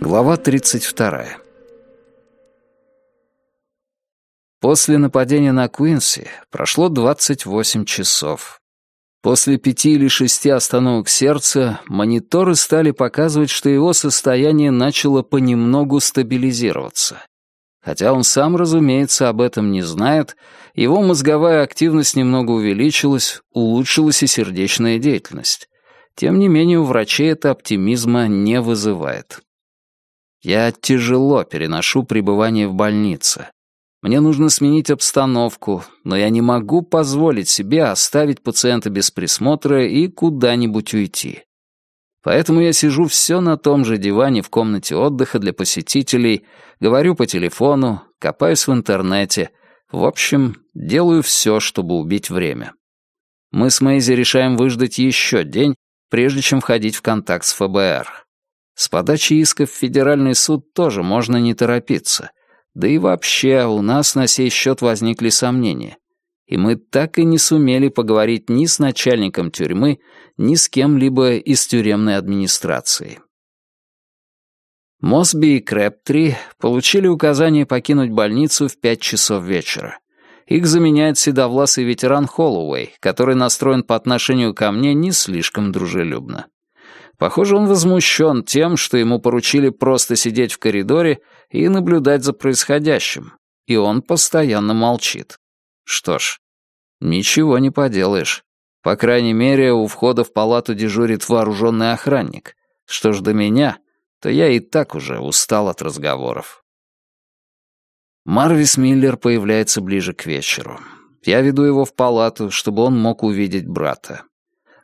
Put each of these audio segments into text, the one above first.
Глава 32. После нападения на Куинси прошло 28 часов. После пяти или шести остановок сердца мониторы стали показывать, что его состояние начало понемногу стабилизироваться. Хотя он сам, разумеется, об этом не знает, его мозговая активность немного увеличилась, улучшилась и сердечная деятельность. Тем не менее, у врачей это оптимизма не вызывает. Я тяжело переношу пребывание в больнице. Мне нужно сменить обстановку, но я не могу позволить себе оставить пациента без присмотра и куда-нибудь уйти. Поэтому я сижу все на том же диване в комнате отдыха для посетителей, говорю по телефону, копаюсь в интернете. В общем, делаю все, чтобы убить время. Мы с Мэйзи решаем выждать еще день, прежде чем входить в контакт с ФБР. С подачи иска в федеральный суд тоже можно не торопиться. Да и вообще, у нас на сей счет возникли сомнения. И мы так и не сумели поговорить ни с начальником тюрьмы, ни с кем-либо из тюремной администрации. Мосби и Крэптри получили указание покинуть больницу в пять часов вечера. Их заменяет седовласый ветеран Холлоуэй, который настроен по отношению ко мне не слишком дружелюбно. Похоже, он возмущен тем, что ему поручили просто сидеть в коридоре и наблюдать за происходящим, и он постоянно молчит. Что ж, ничего не поделаешь. По крайней мере, у входа в палату дежурит вооруженный охранник. Что ж до меня, то я и так уже устал от разговоров. Марвис Миллер появляется ближе к вечеру. Я веду его в палату, чтобы он мог увидеть брата.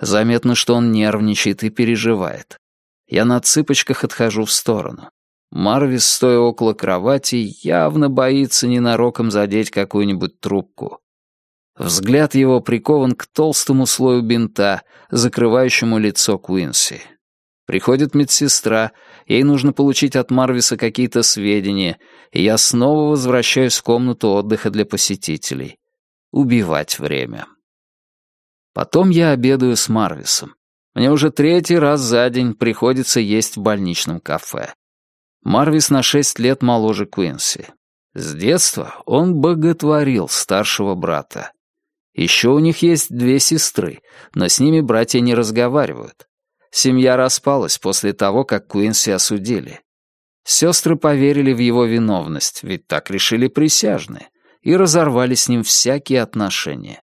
Заметно, что он нервничает и переживает. Я на цыпочках отхожу в сторону. Марвис, стоя около кровати, явно боится ненароком задеть какую-нибудь трубку. Взгляд его прикован к толстому слою бинта, закрывающему лицо Куинси. Приходит медсестра, ей нужно получить от Марвиса какие-то сведения, и я снова возвращаюсь в комнату отдыха для посетителей. Убивать время. Потом я обедаю с Марвисом. Мне уже третий раз за день приходится есть в больничном кафе. Марвис на шесть лет моложе Куинси. С детства он боготворил старшего брата. Еще у них есть две сестры, но с ними братья не разговаривают. Семья распалась после того, как Куинси осудили. Сестры поверили в его виновность, ведь так решили присяжные, и разорвали с ним всякие отношения.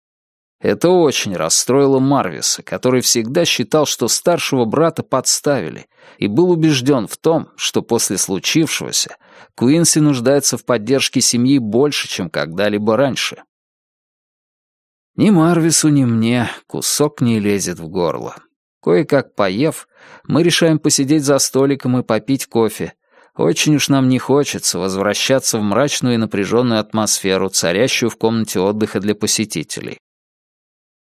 Это очень расстроило Марвиса, который всегда считал, что старшего брата подставили, и был убежден в том, что после случившегося Куинси нуждается в поддержке семьи больше, чем когда-либо раньше. Ни Марвису, ни мне кусок не лезет в горло. Кое-как поев, мы решаем посидеть за столиком и попить кофе. Очень уж нам не хочется возвращаться в мрачную и напряженную атмосферу, царящую в комнате отдыха для посетителей.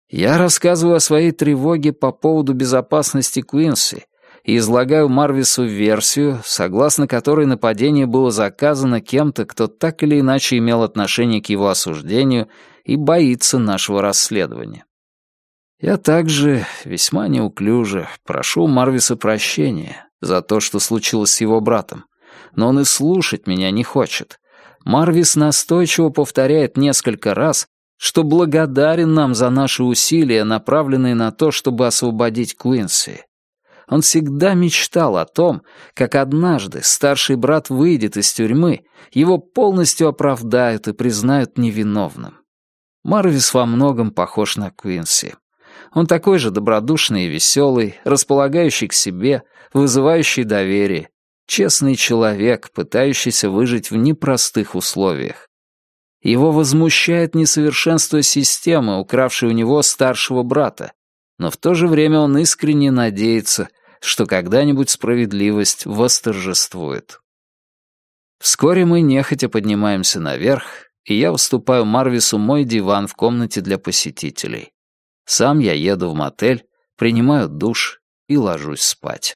Я рассказываю о своей тревоге по поводу безопасности Куинси и излагаю Марвису версию, согласно которой нападение было заказано кем-то, кто так или иначе имел отношение к его осуждению и боится нашего расследования. Я также весьма неуклюже прошу Марвиса прощения за то, что случилось с его братом, но он и слушать меня не хочет. Марвис настойчиво повторяет несколько раз, что благодарен нам за наши усилия, направленные на то, чтобы освободить Куинси. Он всегда мечтал о том, как однажды старший брат выйдет из тюрьмы, его полностью оправдают и признают невиновным. Марвис во многом похож на Куинси. Он такой же добродушный и веселый, располагающий к себе, вызывающий доверие, честный человек, пытающийся выжить в непростых условиях. Его возмущает несовершенство системы, укравшей у него старшего брата, но в то же время он искренне надеется, что когда-нибудь справедливость восторжествует. Вскоре мы нехотя поднимаемся наверх, и я уступаю Марвису мой диван в комнате для посетителей. Сам я еду в мотель, принимаю душ и ложусь спать.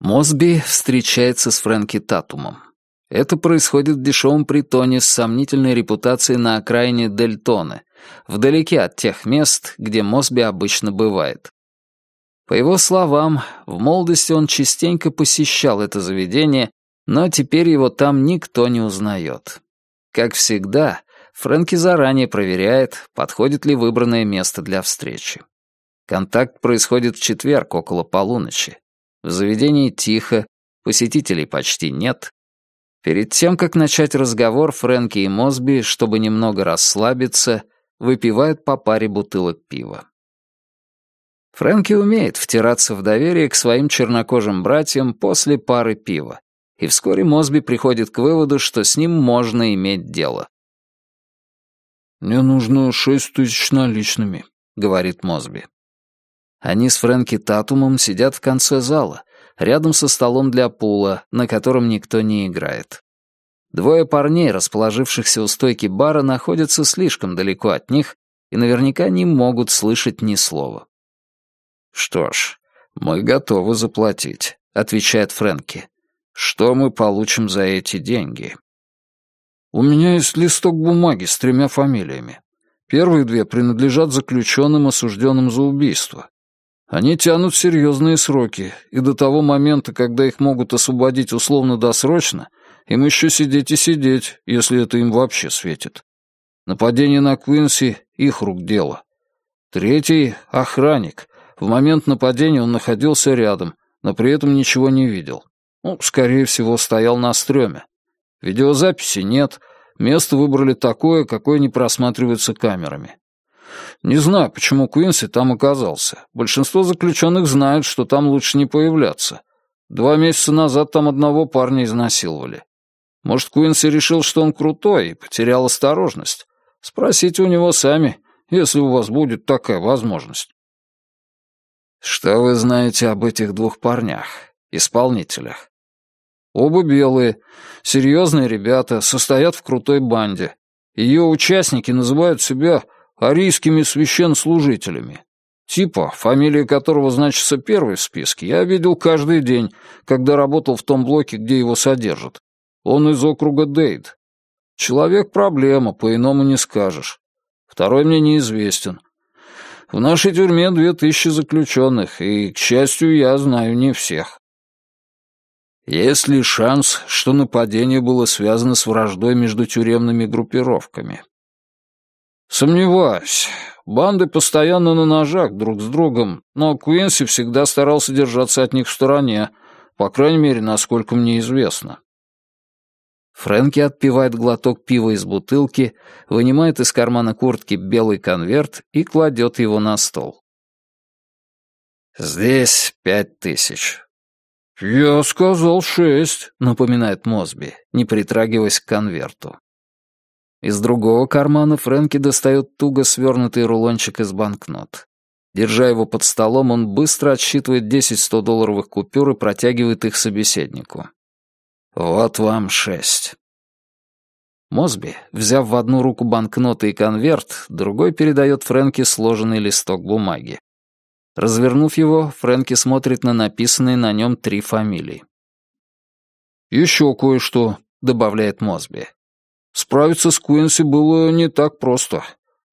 Мосби встречается с Фрэнки Татумом. Это происходит в дешевом притоне с сомнительной репутацией на окраине Дельтоны, вдалеке от тех мест, где Мосби обычно бывает. По его словам, в молодости он частенько посещал это заведение, но теперь его там никто не узнает. Как всегда, Фрэнки заранее проверяет, подходит ли выбранное место для встречи. Контакт происходит в четверг около полуночи. В заведении тихо, посетителей почти нет. Перед тем, как начать разговор, Фрэнки и Мосби, чтобы немного расслабиться, выпивают по паре бутылок пива. Фрэнки умеет втираться в доверие к своим чернокожим братьям после пары пива, и вскоре Мосби приходит к выводу, что с ним можно иметь дело. «Мне нужно шесть тысяч наличными», — говорит Мосби. Они с Фрэнки Татумом сидят в конце зала, рядом со столом для пула, на котором никто не играет. Двое парней, расположившихся у стойки бара, находятся слишком далеко от них и наверняка не могут слышать ни слова. «Что ж, мы готовы заплатить», — отвечает Фрэнки. «Что мы получим за эти деньги?» «У меня есть листок бумаги с тремя фамилиями. Первые две принадлежат заключенным, осужденным за убийство. Они тянут серьезные сроки, и до того момента, когда их могут освободить условно-досрочно, им еще сидеть и сидеть, если это им вообще светит. Нападение на Квинси — их рук дело. Третий — охранник, в момент нападения он находился рядом, но при этом ничего не видел. Ну, скорее всего, стоял на стреме. Видеозаписи нет, место выбрали такое, какое не просматривается камерами. Не знаю, почему Куинси там оказался. Большинство заключенных знают, что там лучше не появляться. Два месяца назад там одного парня изнасиловали. Может, Куинси решил, что он крутой и потерял осторожность. Спросите у него сами, если у вас будет такая возможность. Что вы знаете об этих двух парнях, исполнителях? Оба белые, серьезные ребята, состоят в крутой банде. Ее участники называют себя арийскими священслужителями. Типа, фамилия которого значится первой в списке, я видел каждый день, когда работал в том блоке, где его содержат. Он из округа Дейд. Человек-проблема, по-иному не скажешь. Второй мне неизвестен. В нашей тюрьме две тысячи заключенных, и, к счастью, я знаю не всех. Есть ли шанс, что нападение было связано с враждой между тюремными группировками? Сомневаюсь. Банды постоянно на ножах друг с другом, но Куинси всегда старался держаться от них в стороне, по крайней мере, насколько мне известно. Фрэнки отпивает глоток пива из бутылки, вынимает из кармана куртки белый конверт и кладет его на стол. «Здесь пять тысяч». «Я сказал шесть», — напоминает Мосби, не притрагиваясь к конверту. Из другого кармана Фрэнки достает туго свернутый рулончик из банкнот. Держа его под столом, он быстро отсчитывает 10 100-долларовых купюр и протягивает их собеседнику. Вот вам шесть. Мосби, взяв в одну руку банкноты и конверт, другой передает Фрэнки сложенный листок бумаги. Развернув его, Фрэнки смотрит на написанные на нем три фамилии. «Еще кое-что», — добавляет Мосби. «Справиться с Куинси было не так просто.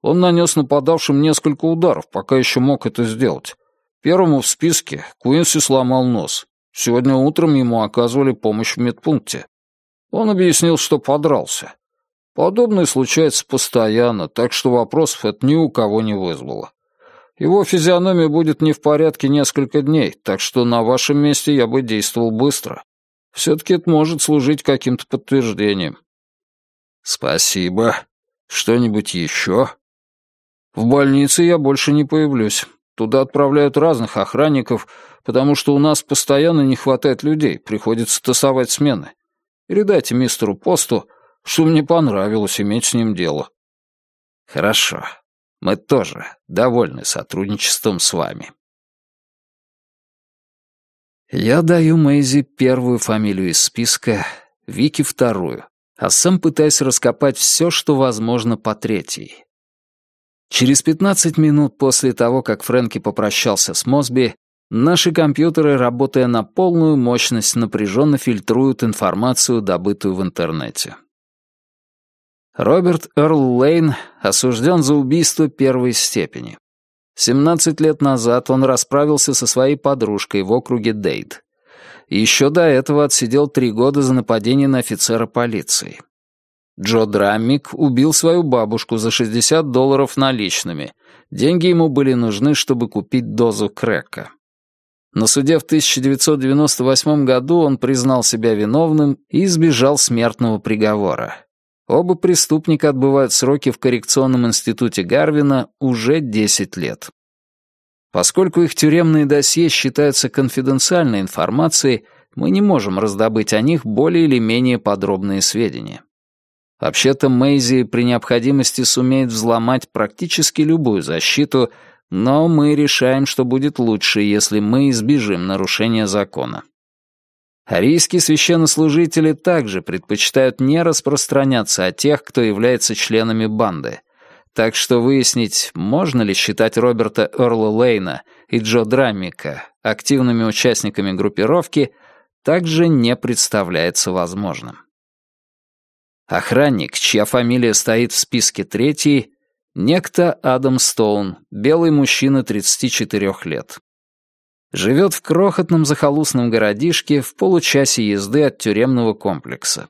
Он нанес нападавшим несколько ударов, пока еще мог это сделать. Первому в списке Куинси сломал нос. Сегодня утром ему оказывали помощь в медпункте. Он объяснил, что подрался. Подобное случается постоянно, так что вопросов это ни у кого не вызвало. Его физиономия будет не в порядке несколько дней, так что на вашем месте я бы действовал быстро. Все-таки это может служить каким-то подтверждением. Спасибо. Что-нибудь еще? В больнице я больше не появлюсь. Туда отправляют разных охранников, потому что у нас постоянно не хватает людей, приходится тасовать смены. Передайте мистеру Посту, что мне понравилось иметь с ним дело». «Хорошо. Мы тоже довольны сотрудничеством с вами». Я даю Мэйзи первую фамилию из списка, Вики вторую, а сам пытаюсь раскопать все, что возможно по третьей. Через 15 минут после того, как Фрэнки попрощался с Мосби, наши компьютеры, работая на полную мощность, напряженно фильтруют информацию, добытую в интернете. Роберт Эрл Лейн осужден за убийство первой степени. 17 лет назад он расправился со своей подружкой в округе Дейт. Еще до этого отсидел три года за нападение на офицера полиции. Джо Драммик убил свою бабушку за 60 долларов наличными. Деньги ему были нужны, чтобы купить дозу крека. На суде в 1998 году он признал себя виновным и избежал смертного приговора. Оба преступника отбывают сроки в коррекционном институте Гарвина уже 10 лет. Поскольку их тюремные досье считаются конфиденциальной информацией, мы не можем раздобыть о них более или менее подробные сведения. Вообще-то Мэйзи при необходимости сумеет взломать практически любую защиту, но мы решаем, что будет лучше, если мы избежим нарушения закона. Арийские священнослужители также предпочитают не распространяться о тех, кто является членами банды. Так что выяснить, можно ли считать Роберта Эрла Лейна и Джо Драмика активными участниками группировки, также не представляется возможным. Охранник, чья фамилия стоит в списке третьей, некто Адам Стоун, белый мужчина 34 лет. Живет в крохотном захолустном городишке в получасе езды от тюремного комплекса.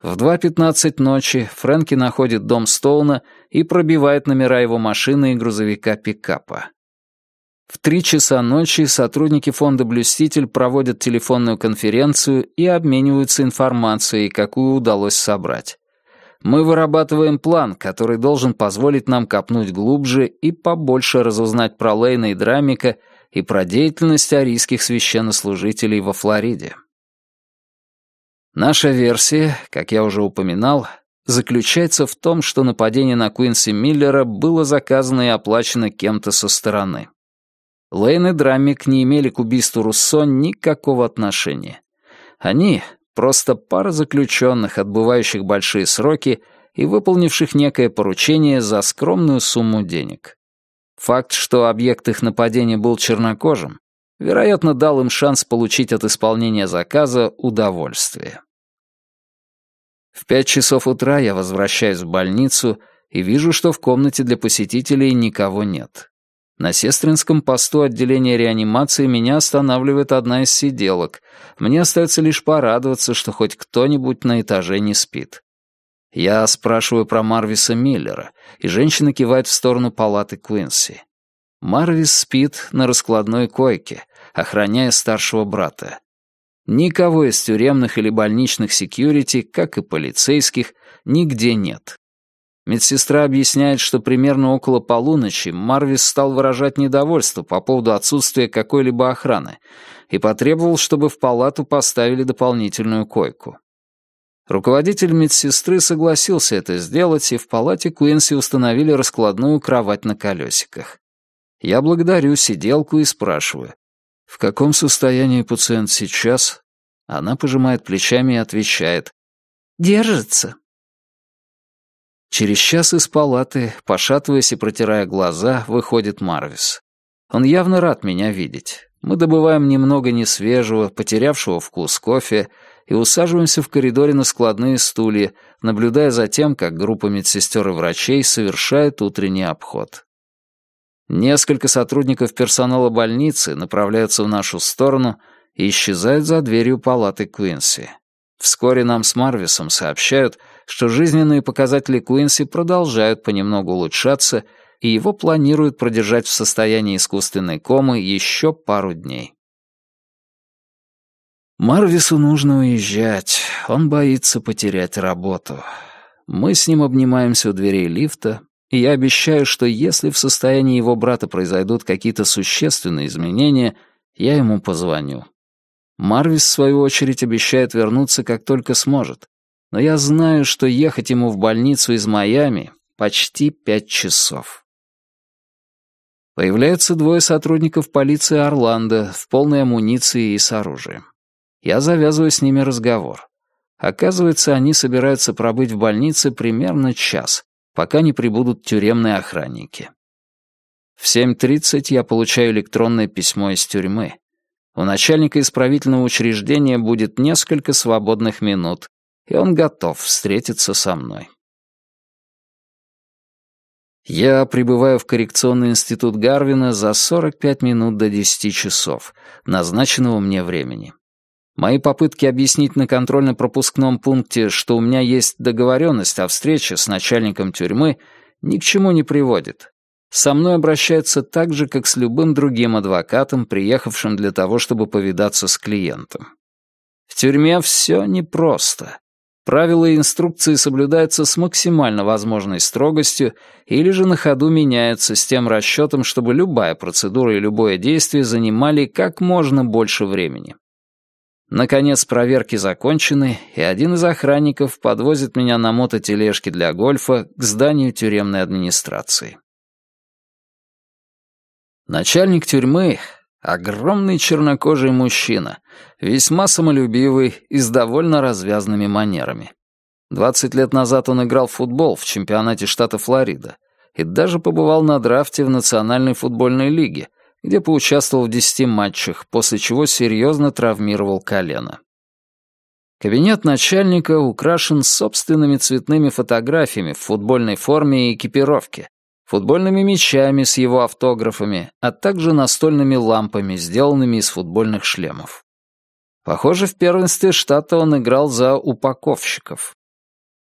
В 2.15 ночи Фрэнки находит дом Стоуна и пробивает номера его машины и грузовика-пикапа. В три часа ночи сотрудники фонда «Блюститель» проводят телефонную конференцию и обмениваются информацией, какую удалось собрать. Мы вырабатываем план, который должен позволить нам копнуть глубже и побольше разузнать про Лейна и Драмика и про деятельность арийских священнослужителей во Флориде. Наша версия, как я уже упоминал, заключается в том, что нападение на Куинси Миллера было заказано и оплачено кем-то со стороны. Лейн и Драмик не имели к убийству Руссо никакого отношения. Они — просто пара заключенных, отбывающих большие сроки и выполнивших некое поручение за скромную сумму денег. Факт, что объект их нападения был чернокожим, вероятно, дал им шанс получить от исполнения заказа удовольствие. В пять часов утра я возвращаюсь в больницу и вижу, что в комнате для посетителей никого нет. На сестринском посту отделения реанимации меня останавливает одна из сиделок. Мне остается лишь порадоваться, что хоть кто-нибудь на этаже не спит. Я спрашиваю про Марвиса Миллера, и женщина кивает в сторону палаты Куинси. Марвис спит на раскладной койке, охраняя старшего брата. Никого из тюремных или больничных секьюрити, как и полицейских, нигде нет. Медсестра объясняет, что примерно около полуночи Марвис стал выражать недовольство по поводу отсутствия какой-либо охраны и потребовал, чтобы в палату поставили дополнительную койку. Руководитель медсестры согласился это сделать, и в палате Куинси установили раскладную кровать на колесиках. Я благодарю сиделку и спрашиваю, в каком состоянии пациент сейчас? Она пожимает плечами и отвечает, держится. Через час из палаты, пошатываясь и протирая глаза, выходит Марвис. Он явно рад меня видеть. Мы добываем немного несвежего, потерявшего вкус кофе, и усаживаемся в коридоре на складные стулья, наблюдая за тем, как группа медсестер и врачей совершает утренний обход. Несколько сотрудников персонала больницы направляются в нашу сторону и исчезают за дверью палаты Куинси. Вскоре нам с Марвисом сообщают, что жизненные показатели Куинси продолжают понемногу улучшаться, и его планируют продержать в состоянии искусственной комы еще пару дней. Марвису нужно уезжать, он боится потерять работу. Мы с ним обнимаемся у дверей лифта, и я обещаю, что если в состоянии его брата произойдут какие-то существенные изменения, я ему позвоню. Марвис, в свою очередь, обещает вернуться, как только сможет. Но я знаю, что ехать ему в больницу из Майами почти пять часов. Появляются двое сотрудников полиции Орландо в полной амуниции и с оружием. Я завязываю с ними разговор. Оказывается, они собираются пробыть в больнице примерно час, пока не прибудут тюремные охранники. В 7.30 я получаю электронное письмо из тюрьмы. У начальника исправительного учреждения будет несколько свободных минут, и он готов встретиться со мной. Я прибываю в коррекционный институт Гарвина за 45 минут до 10 часов, назначенного мне времени. Мои попытки объяснить на контрольно-пропускном пункте, что у меня есть договоренность о встрече с начальником тюрьмы, ни к чему не приводит. Со мной обращаются так же, как с любым другим адвокатом, приехавшим для того, чтобы повидаться с клиентом. В тюрьме все непросто. Правила и инструкции соблюдаются с максимально возможной строгостью или же на ходу меняются с тем расчетом, чтобы любая процедура и любое действие занимали как можно больше времени. Наконец проверки закончены, и один из охранников подвозит меня на мототележке для гольфа к зданию тюремной администрации. Начальник тюрьмы — огромный чернокожий мужчина, весьма самолюбивый и с довольно развязными манерами. Двадцать лет назад он играл в футбол в чемпионате штата Флорида и даже побывал на драфте в Национальной футбольной лиге, где поучаствовал в десяти матчах, после чего серьезно травмировал колено. Кабинет начальника украшен собственными цветными фотографиями в футбольной форме и экипировке, футбольными мячами с его автографами, а также настольными лампами, сделанными из футбольных шлемов. Похоже, в первенстве штата он играл за упаковщиков.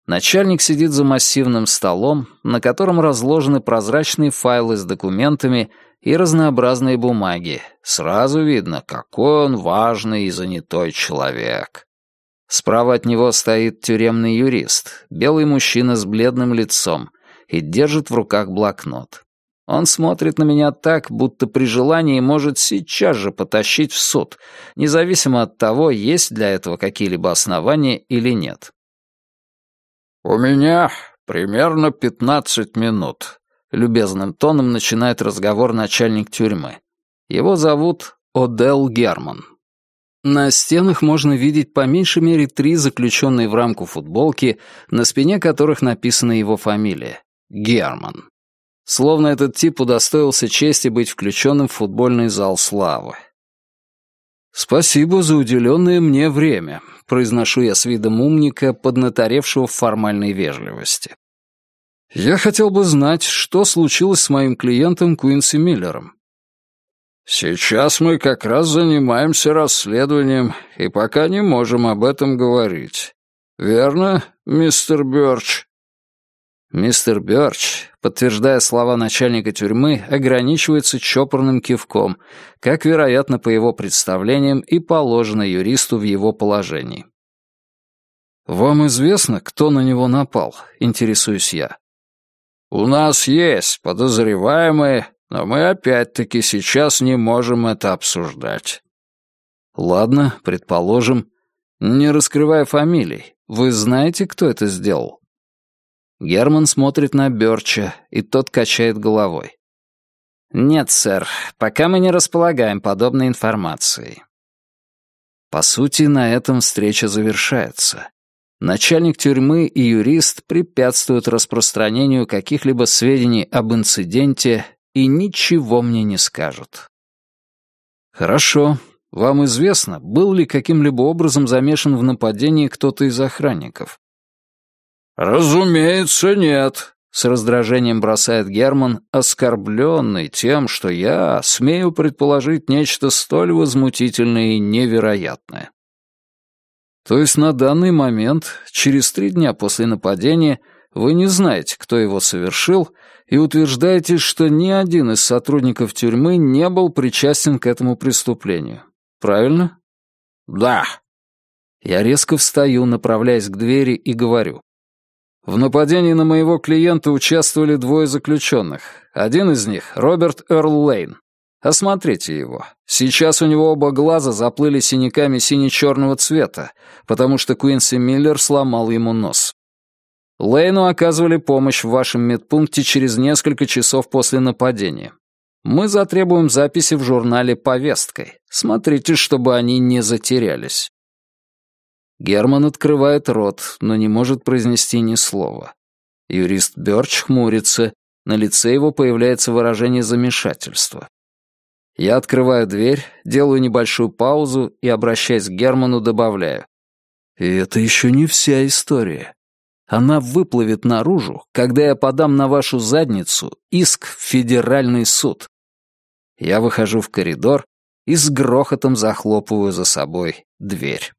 Начальник сидит за массивным столом, на котором разложены прозрачные файлы с документами и разнообразные бумаги. Сразу видно, какой он важный и занятой человек. Справа от него стоит тюремный юрист, белый мужчина с бледным лицом, и держит в руках блокнот. Он смотрит на меня так, будто при желании может сейчас же потащить в суд, независимо от того, есть для этого какие-либо основания или нет. «У меня примерно пятнадцать минут», Любезным тоном начинает разговор начальник тюрьмы. Его зовут Одел Герман. На стенах можно видеть по меньшей мере три заключенные в рамку футболки, на спине которых написана его фамилия — Герман. Словно этот тип удостоился чести быть включенным в футбольный зал славы. «Спасибо за уделенное мне время», — произношу я с видом умника, поднаторевшего в формальной вежливости. Я хотел бы знать, что случилось с моим клиентом Куинси Миллером. Сейчас мы как раз занимаемся расследованием и пока не можем об этом говорить. Верно, мистер Бёрч? Мистер Бёрч, подтверждая слова начальника тюрьмы, ограничивается чопорным кивком, как, вероятно, по его представлениям и положено юристу в его положении. «Вам известно, кто на него напал?» — интересуюсь я. «У нас есть подозреваемые, но мы опять-таки сейчас не можем это обсуждать». «Ладно, предположим. Не раскрывая фамилий, вы знаете, кто это сделал?» Герман смотрит на Бёрча, и тот качает головой. «Нет, сэр, пока мы не располагаем подобной информацией». По сути, на этом встреча завершается начальник тюрьмы и юрист препятствуют распространению каких-либо сведений об инциденте и ничего мне не скажут. Хорошо. Вам известно, был ли каким-либо образом замешан в нападении кто-то из охранников? Разумеется, нет, с раздражением бросает Герман, оскорбленный тем, что я смею предположить нечто столь возмутительное и невероятное. То есть на данный момент, через три дня после нападения, вы не знаете, кто его совершил, и утверждаете, что ни один из сотрудников тюрьмы не был причастен к этому преступлению. Правильно? Да. Я резко встаю, направляясь к двери и говорю. В нападении на моего клиента участвовали двое заключенных. Один из них — Роберт Эрл Лейн. Осмотрите его. Сейчас у него оба глаза заплыли синяками сине-черного цвета, потому что Куинси Миллер сломал ему нос. Лейну оказывали помощь в вашем медпункте через несколько часов после нападения. Мы затребуем записи в журнале повесткой. Смотрите, чтобы они не затерялись. Герман открывает рот, но не может произнести ни слова. Юрист Бёрч хмурится, на лице его появляется выражение замешательства. Я открываю дверь, делаю небольшую паузу и, обращаясь к Герману, добавляю. И это еще не вся история. Она выплывет наружу, когда я подам на вашу задницу иск в федеральный суд. Я выхожу в коридор и с грохотом захлопываю за собой дверь.